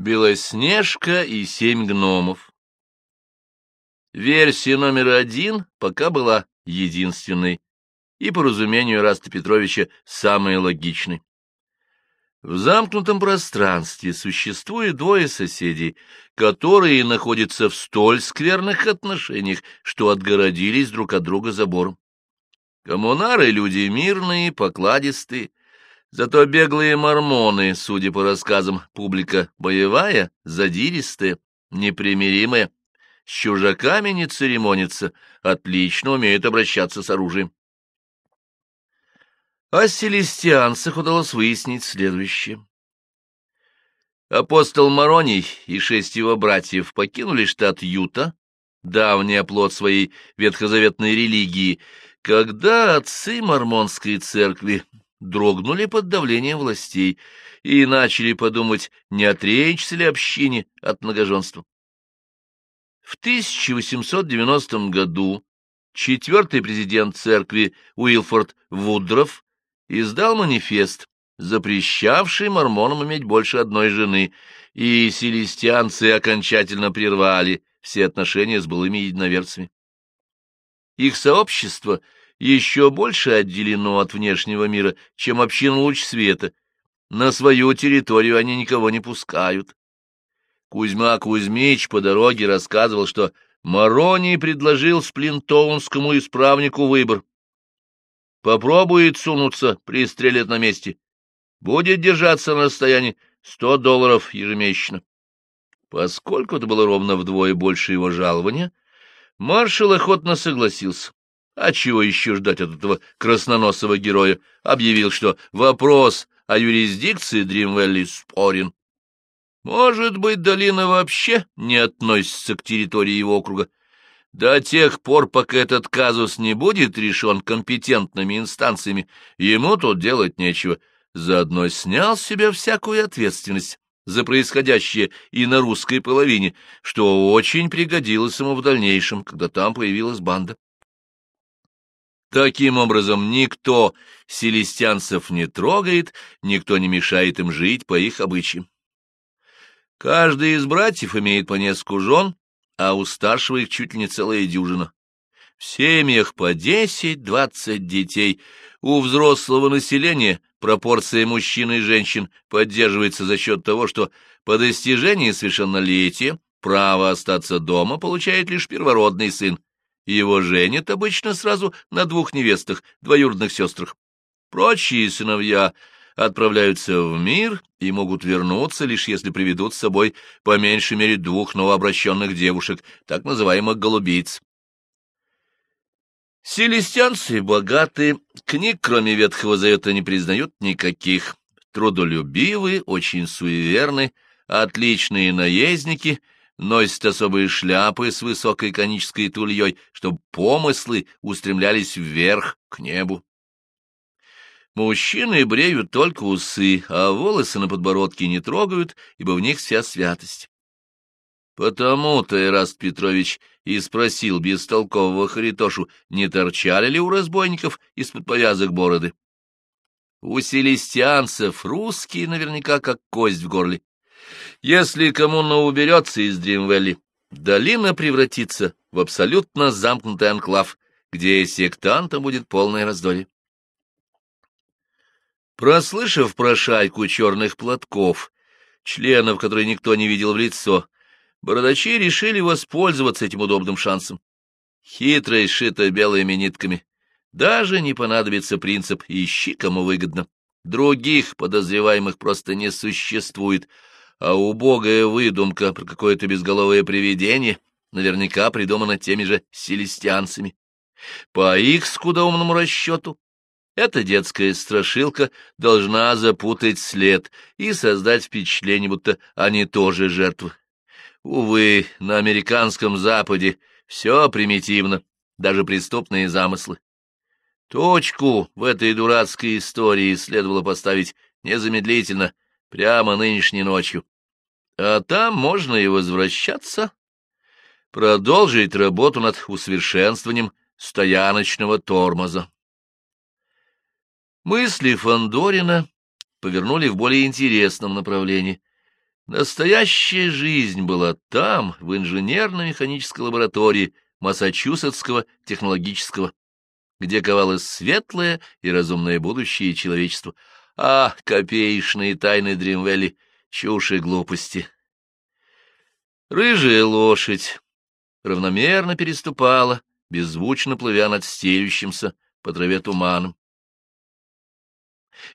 Белоснежка и семь гномов Версия номер один пока была единственной и, по разумению Раста Петровича, самой логичной. В замкнутом пространстве существует двое соседей, которые находятся в столь скверных отношениях, что отгородились друг от друга забором. Коммунары — люди мирные, покладистые, зато беглые мормоны, судя по рассказам, публика боевая, задиристая, непримиримая, с чужаками не церемонится, отлично умеют обращаться с оружием. О селестианцах удалось выяснить следующее. Апостол Мароний и шесть его братьев покинули штат Юта, давний оплот своей ветхозаветной религии, когда отцы мормонской церкви дрогнули под давлением властей и начали подумать, не отречься ли общине от многоженства. В 1890 году четвертый президент церкви Уилфорд Вудроф издал манифест, запрещавший мормонам иметь больше одной жены, и селестианцы окончательно прервали все отношения с былыми единоверцами. Их сообщество еще больше отделено от внешнего мира, чем община луч света. На свою территорию они никого не пускают. Кузьма Кузьмич по дороге рассказывал, что Мароний предложил сплинтоунскому исправнику выбор Попробует сунуться, пристрелят на месте. Будет держаться на расстоянии сто долларов ежемесячно. Поскольку это было ровно вдвое больше его жалования, маршал охотно согласился. А чего еще ждать от этого красноносого героя? Объявил, что вопрос о юрисдикции Дримвелли спорен. Может быть, долина вообще не относится к территории его округа, до тех пор, пока этот казус не будет решен компетентными инстанциями, ему тут делать нечего. Заодно снял с себя всякую ответственность за происходящее и на русской половине, что очень пригодилось ему в дальнейшем, когда там появилась банда. Таким образом, никто селестянцев не трогает, никто не мешает им жить по их обычаям. Каждый из братьев имеет по нескольку жен, а у старшего их чуть ли не целая дюжина. В семьях по десять-двадцать детей. У взрослого населения пропорция мужчин и женщин поддерживается за счет того, что по достижении совершеннолетия право остаться дома получает лишь первородный сын. Его женят обычно сразу на двух невестах, двоюродных сестрах. Прочие сыновья отправляются в мир и могут вернуться, лишь если приведут с собой по меньшей мере двух новообращенных девушек, так называемых голубиц. Селестянцы богаты, книг, кроме Ветхого Завета, не признают никаких. Трудолюбивые, очень суеверны, отличные наездники, носят особые шляпы с высокой конической тульей, чтобы помыслы устремлялись вверх, к небу. Мужчины бреют только усы, а волосы на подбородке не трогают, ибо в них вся святость. Потому-то Эраст Петрович и спросил бестолкового Харитошу, не торчали ли у разбойников из-под повязок бороды. У селестианцев русские наверняка как кость в горле. Если коммуна уберется из Дримвелли, долина превратится в абсолютно замкнутый анклав, где сектантам будет полное раздолье. Прослышав про шайку черных платков, членов, которые никто не видел в лицо, бородачи решили воспользоваться этим удобным шансом. Хитро сшито белыми нитками. Даже не понадобится принцип «ищи, кому выгодно». Других подозреваемых просто не существует, а убогая выдумка про какое-то безголовое привидение наверняка придумана теми же селестианцами. По их скудоумному расчету, эта детская страшилка должна запутать след и создать впечатление, будто они тоже жертвы. Увы, на американском Западе все примитивно, даже преступные замыслы. Точку в этой дурацкой истории следовало поставить незамедлительно, прямо нынешней ночью. А там можно и возвращаться, продолжить работу над усовершенствованием стояночного тормоза. Мысли Фандорина повернули в более интересном направлении. Настоящая жизнь была там, в инженерно-механической лаборатории Массачусетского технологического, где ковалось светлое и разумное будущее человечества, а копеечные тайны Дримвелли — чушь и глупости. Рыжая лошадь равномерно переступала, беззвучно плывя над стелющимся по траве туманом.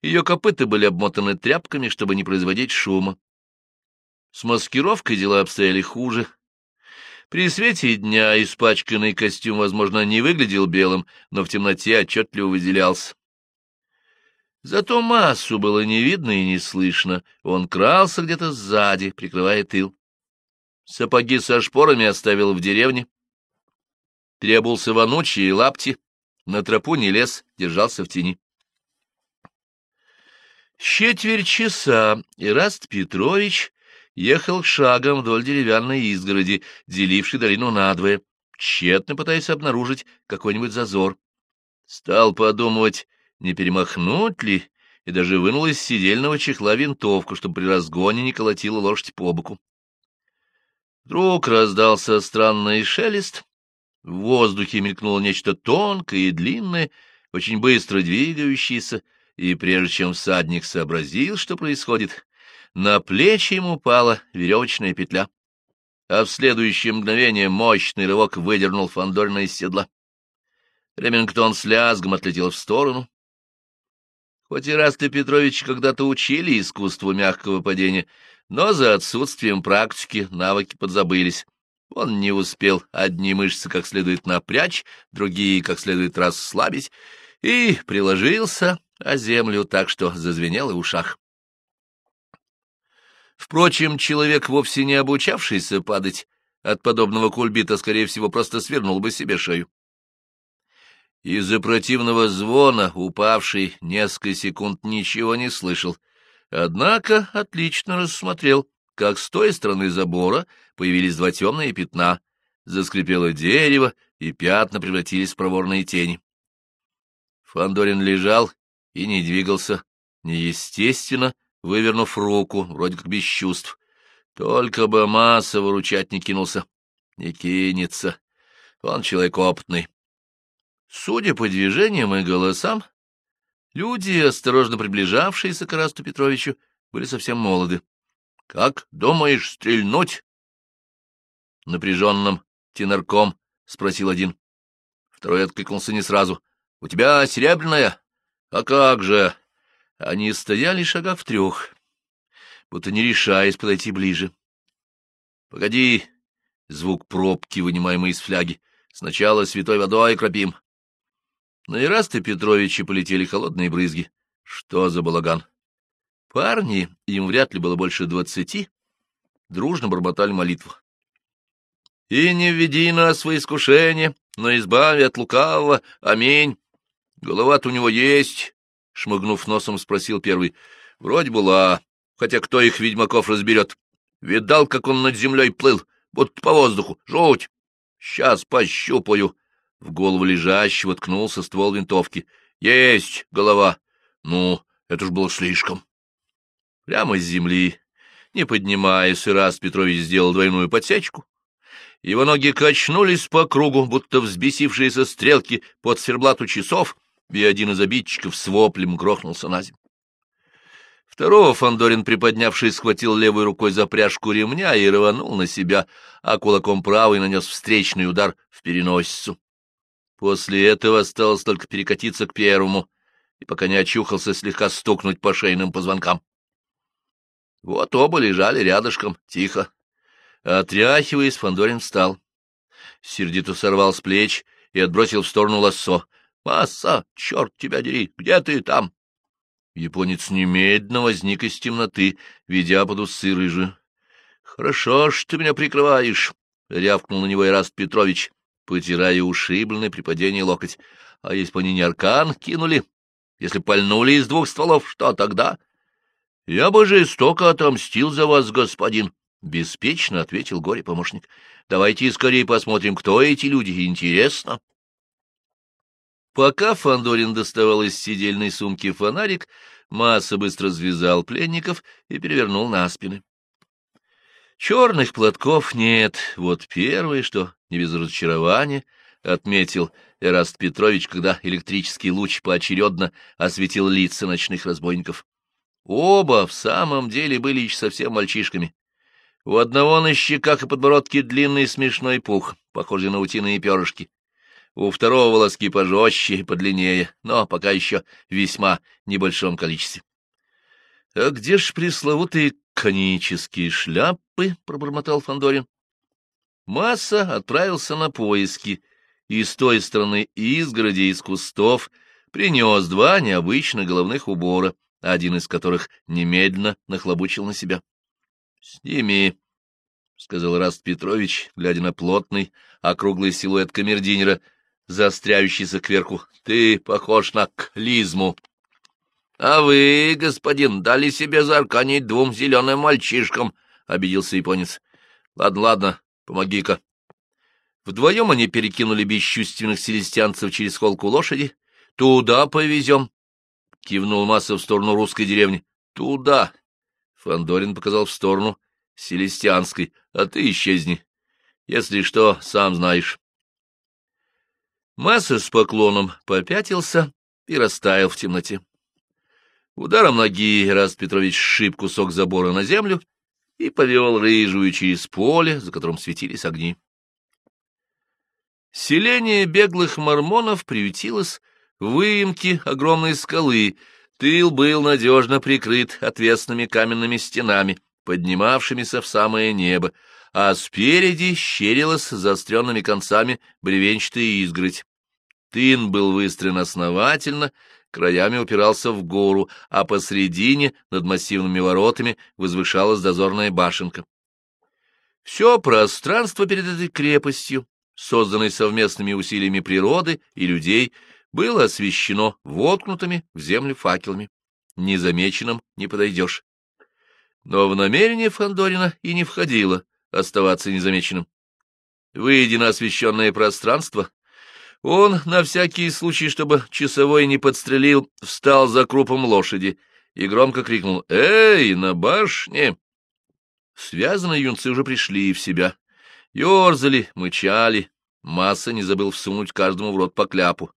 Ее копыта были обмотаны тряпками, чтобы не производить шума. С маскировкой дела обстояли хуже. При свете дня испачканный костюм, возможно, не выглядел белым, но в темноте отчетливо выделялся. Зато массу было не видно и не слышно, он крался где-то сзади, прикрывая тыл. Сапоги со шпорами оставил в деревне. Требовался вонучие лапти, на тропу не лез, держался в тени. Четверть часа Ираст Петрович ехал шагом вдоль деревянной изгороди, делившей долину надвое, тщетно пытаясь обнаружить какой-нибудь зазор. Стал подумывать, не перемахнуть ли, и даже вынул из сидельного чехла винтовку, чтобы при разгоне не колотила лошадь по боку. Вдруг раздался странный шелест, в воздухе мелькнуло нечто тонкое и длинное, очень быстро двигающееся, и прежде чем всадник сообразил, что происходит, на плечи ему упала веревочная петля, а в следующее мгновение мощный рывок выдернул Фандорина из седла. Ремингтон с лязгом отлетел в сторону. Хоть и Раста Петрович когда-то учили искусству мягкого падения, но за отсутствием практики навыки подзабылись. Он не успел одни мышцы как следует напрячь, другие как следует расслабить, и приложился о землю так, что зазвенело в ушах. Впрочем, человек, вовсе не обучавшийся падать, от подобного кульбита, скорее всего, просто свернул бы себе шею. Из-за противного звона упавший несколько секунд ничего не слышал, однако отлично рассмотрел, как с той стороны забора появились два темные пятна, заскрипело дерево, и пятна превратились в проворные тени. Фандорин лежал и не двигался, неестественно, вывернув руку, вроде как без чувств. Только бы масса выручать не кинулся. Не кинется. Он человек опытный. Судя по движениям и голосам, люди, осторожно приближавшиеся к Расту Петровичу, были совсем молоды. — Как думаешь стрельнуть? Напряженным тенорком спросил один. Второй откликнулся не сразу. — У тебя серебряная? — А как же? Они стояли шагах в трех, будто не решаясь подойти ближе. — Погоди! — звук пробки, вынимаемой из фляги. — Сначала святой водой кропим. На Ираста Петровича полетели холодные брызги. Что за балаган? Парни, им вряд ли было больше двадцати, дружно бормотали молитву. «И не введи нас во искушение, но избави от лукавого. Аминь. Голова-то у него есть, — шмыгнув носом, спросил первый. Вроде была, хотя кто их, ведьмаков, разберет. Видал, как он над землей плыл, будто по воздуху. Жуть! Сейчас пощупаю. В голову лежащего ткнулся ствол винтовки. Есть голова. Ну, это ж было слишком. Прямо с земли, не поднимаясь, раз Петрович сделал двойную подсечку. Его ноги качнулись по кругу, будто взбесившиеся стрелки под циферблату часов, и один из обидчиков с воплем грохнулся на землю. Второго Фандорин, приподнявший, схватил левой рукой за пряжку ремня и рванул на себя, а кулаком правой нанес встречный удар в переносицу. После этого осталось только перекатиться к первому, и пока не очухался, слегка стукнуть по шейным позвонкам. Вот оба лежали рядышком, тихо. Отряхиваясь, Фандорин встал. Сердито сорвал с плеч и отбросил в сторону лассо. «Масса, черт тебя дери, где ты там?» Японец немедленно возник из темноты, ведя под усы рыжую. «Хорошо ты меня прикрываешь», — рявкнул на него Ираст Петрович, потирая ушибленный при падении локоть. «А если бы они не аркан кинули? Если пальнули из двух стволов, что тогда?» «Я бы жестоко отомстил за вас, господин», — беспечно ответил горе-помощник. «Давайте скорее посмотрим, кто эти люди, интересно». Пока Фандорин доставал из сидельной сумки фонарик, Масса быстро связал пленников и перевернул на спины. Черных платков нет, вот первое, что не без разочарования, отметил Эраст Петрович, когда электрический луч поочередно осветил лица ночных разбойников. Оба в самом деле были еще совсем мальчишками. У одного на щеках и подбородке длинный смешной пух, похожий на утиные перышки. У второго волоски пожестче и подлиннее, но пока еще в весьма небольшом количестве. — А где ж пресловутые конические шляпы? — пробормотал Фандорин. Масса отправился на поиски, и с той стороны изгороди из кустов принес два необычных головных убора, один из которых немедленно нахлобучил на себя. — Сними, — сказал Раст Петрович, глядя на плотный, округлый силуэт камердинера, заостряющийся кверху. — Ты похож на клизму. — А вы, господин, дали себе зарканить двум зеленым мальчишкам, — обиделся японец. — Ладно, ладно, помоги-ка. Вдвоем они перекинули бесчувственных селестянцев через холку лошади. — Туда повезем, — кивнул Масса в сторону русской деревни. — Туда. Фандорин показал в сторону селестянской, а ты исчезни. Если что, сам знаешь. Масса с поклоном попятился и растаял в темноте. Ударом ноги Раст Петрович сшиб кусок забора на землю и повел рыжую через поле, за которым светились огни. Селение беглых мормонов приютилось в выемке огромной скалы, тыл был надежно прикрыт отвесными каменными стенами, поднимавшимися в самое небо, а спереди щерилась заостренными концами бревенчатая изгородь. Тын был выстроен основательно, краями упирался в гору, а посредине, над массивными воротами, возвышалась дозорная башенка. Все пространство перед этой крепостью, созданной совместными усилиями природы и людей, было освещено воткнутыми в землю факелами. Незамеченным не подойдешь. Но в намерение Фандорина и не входило оставаться незамеченным. Выйдя на освещенное пространство, он, на всякий случай, чтобы часовой не подстрелил, встал за крупом лошади и громко крикнул «Эй, на башне!». Связанные юнцы уже пришли в себя. Ёрзали, мычали. Масса не забыл всунуть каждому в рот по кляпу.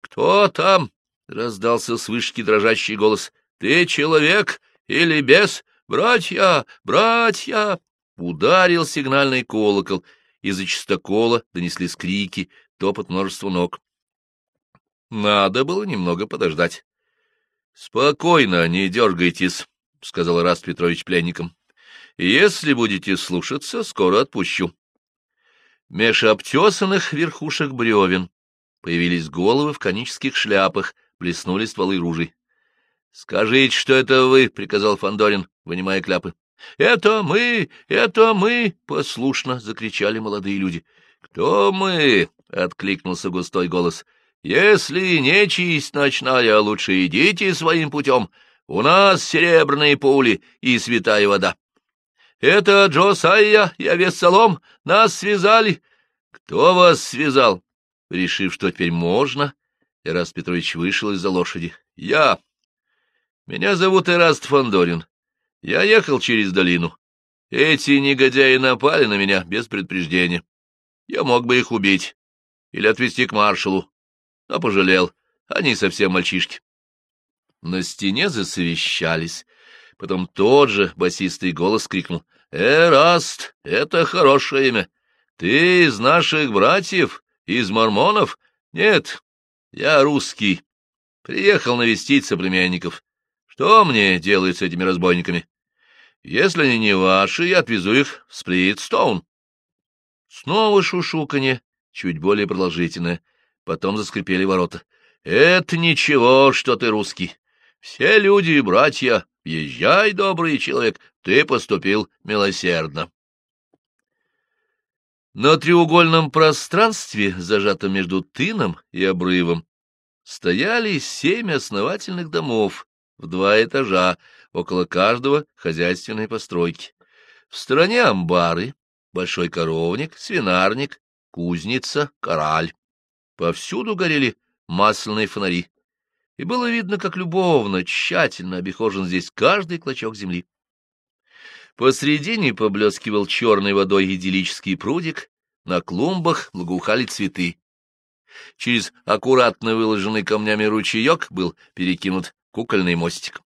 «Кто там?» — раздался с вышки дрожащий голос. «Ты человек или бес? «Братья! Братья!» Ударил сигнальный колокол, из-за чистокола донеслись крики, топот множества ног. Надо было немного подождать. — Спокойно, не дергайтесь, — сказал Раст Петрович пленникам. — Если будете слушаться, скоро отпущу. Меж обтесанных верхушек бревен появились головы в конических шляпах, блеснули стволы ружей. — Скажите, что это вы, — приказал Фандорин, вынимая кляпы. — Это мы! Это мы! — послушно закричали молодые люди. — Кто мы? — откликнулся густой голос. — Если нечисть ночная, лучше идите своим путем. У нас серебряные пули и святая вода. — Это Джосайя и Авессалом. Нас связали. — Кто вас связал? Решив, что теперь можно, Ирас Петрович вышел из-за лошади. — Я, меня зовут Эраст Фандорин. Я ехал через долину. Эти негодяи напали на меня без предупреждения. Я мог бы их убить или отвезти к маршалу, но пожалел. Они совсем мальчишки. На стене засовещались. Потом тот же басистый голос крикнул. «Эраст, это хорошее имя. Ты из наших братьев, из мормонов? Нет, я русский. Приехал навестить соплеменников. Что мне делать с этими разбойниками? Если они не ваши, я отвезу их в Сплитстоун. Снова шушуканье, чуть более продолжительное. Потом заскрипели ворота. Это ничего, что ты русский. Все люди и братья. Езжай, добрый человек, ты поступил милосердно. На треугольном пространстве, зажатом между тыном и обрывом, стояли семь основательных домов, в два этажа, около каждого хозяйственной постройки. В стороне амбары, большой коровник, свинарник, кузница, кораль. Повсюду горели масляные фонари, и было видно, как любовно, тщательно обихожен здесь каждый клочок земли. Посредине поблескивал черной водой идиллический прудик, на клумбах благоухали цветы. Через аккуратно выложенный камнями ручеек был перекинут кукольный мостик.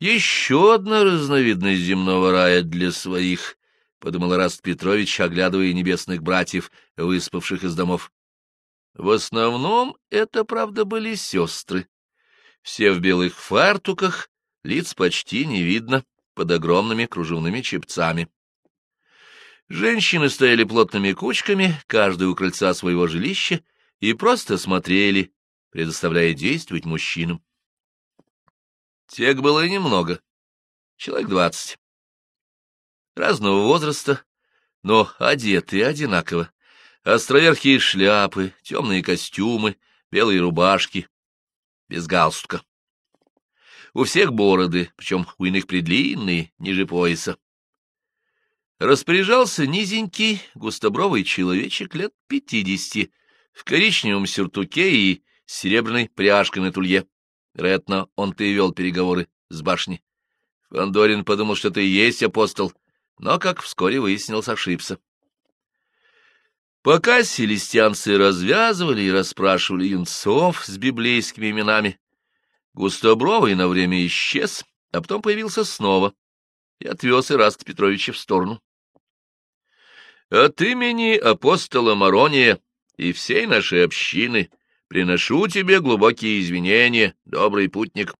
Еще одна разновидность земного рая для своих, — подумал Раст Петрович, оглядывая небесных братьев, выспавших из домов. В основном это, правда, были сестры. Все в белых фартуках, лиц почти не видно, под огромными кружевными чепцами. Женщины стояли плотными кучками, каждая у крыльца своего жилища, и просто смотрели, предоставляя действовать мужчинам. Тех было немного, человек двадцать. Разного возраста, но одеты одинаково. Островерхие шляпы, темные костюмы, белые рубашки, без галстука. У всех бороды, причем у иных предлинные, ниже пояса. Распоряжался низенький, густобровый человечек лет пятидесяти, в коричневом сюртуке и серебряной пряжкой на тулье. Вероятно, он-то и вел переговоры с башни. Фандорин подумал, что это и есть апостол, но, как вскоре выяснилось, ошибся. Пока селестианцы развязывали и расспрашивали юнцов с библейскими именами, Густобровый на время исчез, а потом появился снова и отвез Ираст Петровича в сторону. От имени апостола Марония и всей нашей общины Приношу тебе глубокие извинения, добрый путник.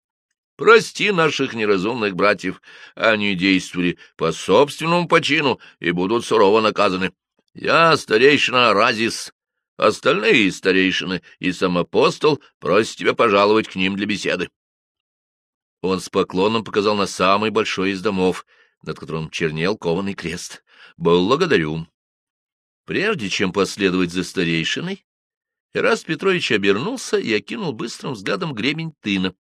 Прости наших неразумных братьев, они действовали по собственному почину и будут сурово наказаны. Я старейшина Разис, остальные старейшины и сам апостол просят тебя пожаловать к ним для беседы. Он с поклоном показал на самый большой из домов, над которым чернел кованый крест. «Благодарю». Прежде чем последовать за старейшиной, Ираст Петрович обернулся и окинул быстрым взглядом гребень тына.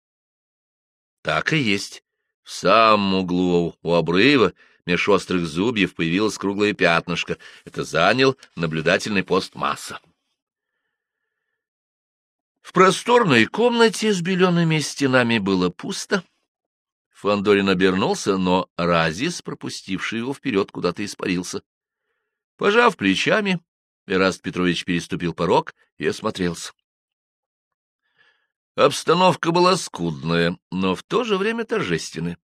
Так и есть. В самом углу у обрыва меж острых зубьев появилось круглое пятнышко. Это занял наблюдательный пост масса. В просторной комнате с белеными стенами было пусто. Фандорин обернулся, но Разис, пропустивший его вперед, куда-то испарился. Пожав плечами, Эраст Петрович переступил порог и осмотрелся. Обстановка была скудная, но в то же время торжественная.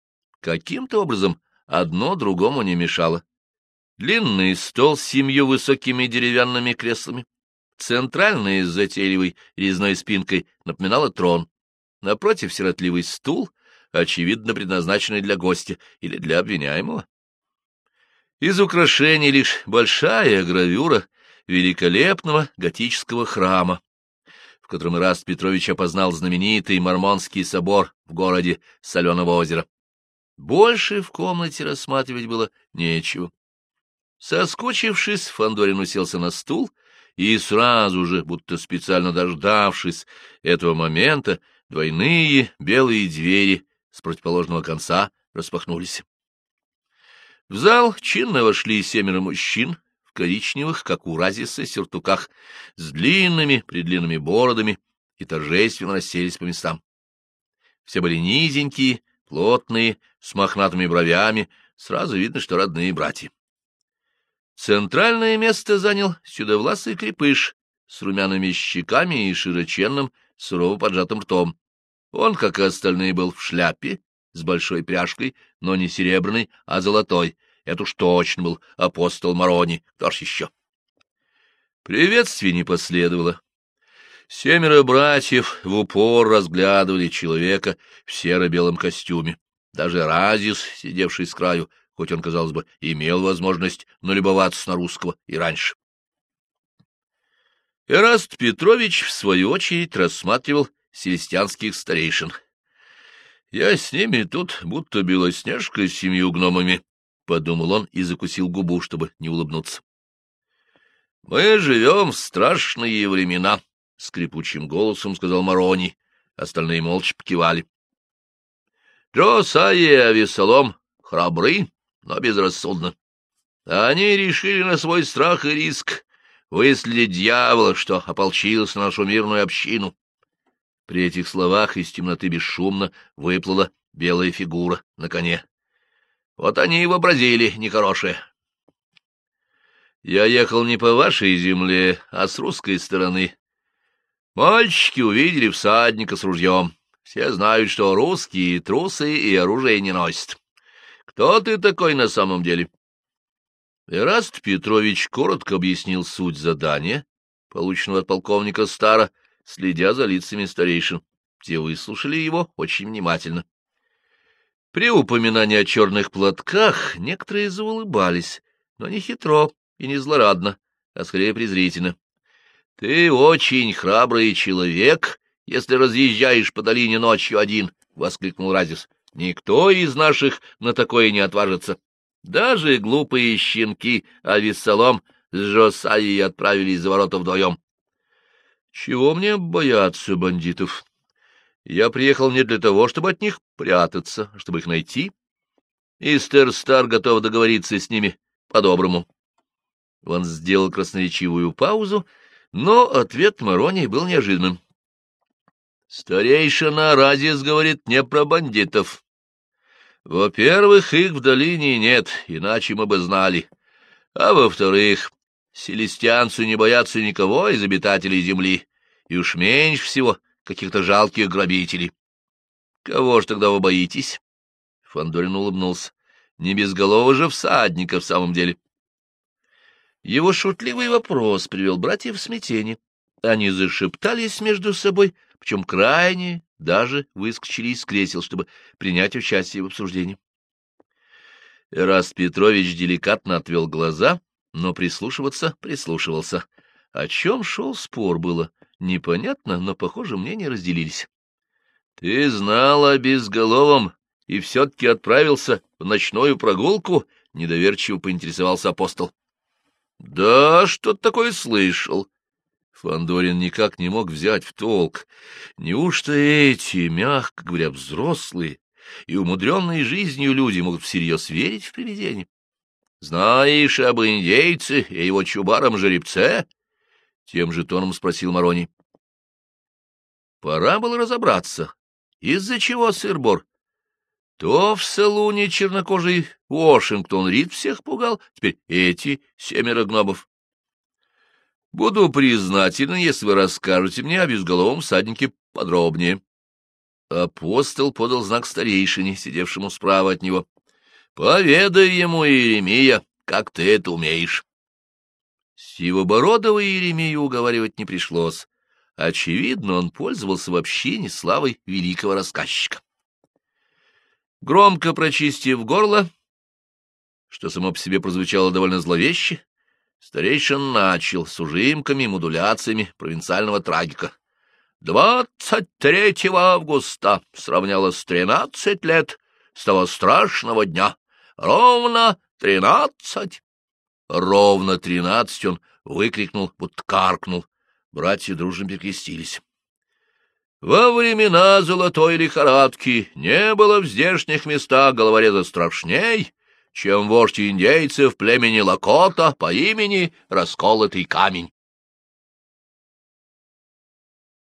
Каким-то образом одно другому не мешало. Длинный стол с семью высокими деревянными креслами. Центральный с затейливой резной спинкой напоминала трон. Напротив сиротливый стул, очевидно предназначенный для гостя или для обвиняемого. Из украшений лишь большая гравюра великолепного готического храма, в котором Ираст Петрович опознал знаменитый Мормонский собор в городе Соленого озера. Больше в комнате рассматривать было нечего. Соскучившись, Фандорин уселся на стул, и сразу же, будто специально дождавшись этого момента, двойные белые двери с противоположного конца распахнулись. В зал чинно вошли семеро мужчин коричневых, как у Разиса, сюртуках, с длинными, предлинными бородами и торжественно расселись по местам. Все были низенькие, плотные, с мохнатыми бровями, сразу видно, что родные братья. Центральное место занял сюдовласый крепыш с румяными щеками и широченным, сурово поджатым ртом. Он, как и остальные, был в шляпе, с большой пряжкой, но не серебряной, а золотой, это уж точно был апостол Марони, кто ж еще. Приветствий не последовало. Семеро братьев в упор разглядывали человека в серо-белом костюме. Даже Разис, сидевший с краю, хоть он, казалось бы, имел возможность налюбоваться на русского и раньше. Эраст Петрович, в свою очередь, рассматривал селестянских старейшин. Я с ними тут будто Белоснежка с семью гномами, — подумал он и закусил губу, чтобы не улыбнуться. — Мы живем в страшные времена, — скрипучим голосом сказал Марони. Остальные молча покивали. — Джосая и Авесолом храбры, но безрассудно. Они решили на свой страх и риск выследить дьявола, что ополчился на нашу мирную общину. При этих словах из темноты бесшумно выплыла белая фигура на коне. Вот они и вообразили нехорошее. Я ехал не по вашей земле, а с русской стороны. Мальчики увидели всадника с ружьем. Все знают, что русские трусы и оружие не носят. Кто ты такой на самом деле? Эраст Петрович коротко объяснил суть задания, полученного от полковника Стара, следя за лицами старейшин. Те выслушали его очень внимательно. При упоминании о черных платках некоторые заулыбались, но не хитро и не злорадно, а скорее презрительно. — Ты очень храбрый человек, если разъезжаешь по долине ночью один, — воскликнул Разис. — Никто из наших на такое не отважится. Даже глупые щенки Авессалом с Жосаей отправились за ворота вдвоем. Чего мне бояться бандитов? Я приехал не для того, чтобы от них прятаться, а чтобы их найти. Истер Стар готов договориться с ними по-доброму. Он сделал красноречивую паузу, но ответ Марони был неожиданным. Старейшина Разис говорит не про бандитов. Во-первых, их в долине нет, иначе мы бы знали. А во-вторых, селестианцы не боятся никого из обитателей земли, и уж меньше всего каких-то жалких грабителей. Кого ж тогда вы боитесь? Фандорин улыбнулся. Не безголового же всадника в самом деле. Его шутливый вопрос привел братьев в смятение. Они зашептались между собой, причем крайне даже выскочили из кресел, чтобы принять участие в обсуждении. Эраст Петрович деликатно отвел глаза, но прислушиваться прислушивался. О чем шел спор было, непонятно, но, похоже, мнения разделились. — Ты знал о безголовом и все-таки отправился в ночную прогулку? — недоверчиво поинтересовался апостол. — Да, что-то такое слышал, Фандорин никак не мог взять в толк. Неужто эти, мягко говоря, взрослые и умудренные жизнью люди могут всерьез верить в привидения? Знаешь об индейце и его чубаром-жеребце? Тем же тоном спросил Марони. Пора было разобраться, из-за чего сыр-бор. То в салуне чернокожий Вашингтон Рид всех пугал, теперь эти семеро гнобов. Буду признателен, если вы расскажете мне о безголовом саднике подробнее. Апостол подал знак старейшине, сидевшему справа от него. — Поведай ему, Иеремия, как ты это умеешь. Сивобородова Иеремию уговаривать не пришлось. Очевидно, он пользовался вообще не славой великого рассказчика. Громко прочистив горло, что само по себе прозвучало довольно зловеще, Старейшин начал с ужимками, модуляциями провинциального трагика. «Двадцать третьего августа сравнялось тринадцать лет с того страшного дня. Ровно тринадцать!» Ровно тринадцать он выкрикнул, будто каркнул. Братья дружно перекрестились. Во времена золотой лихорадки не было в здешних местах головореза страшней, чем вождь индейцев племени Лакота по имени Расколотый Камень.